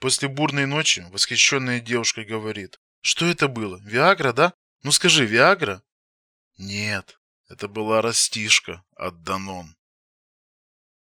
После бурной ночи восхищенная девушка говорит. Что это было? Виагра, да? Ну скажи, Виагра? Нет, это была растишка от Данон.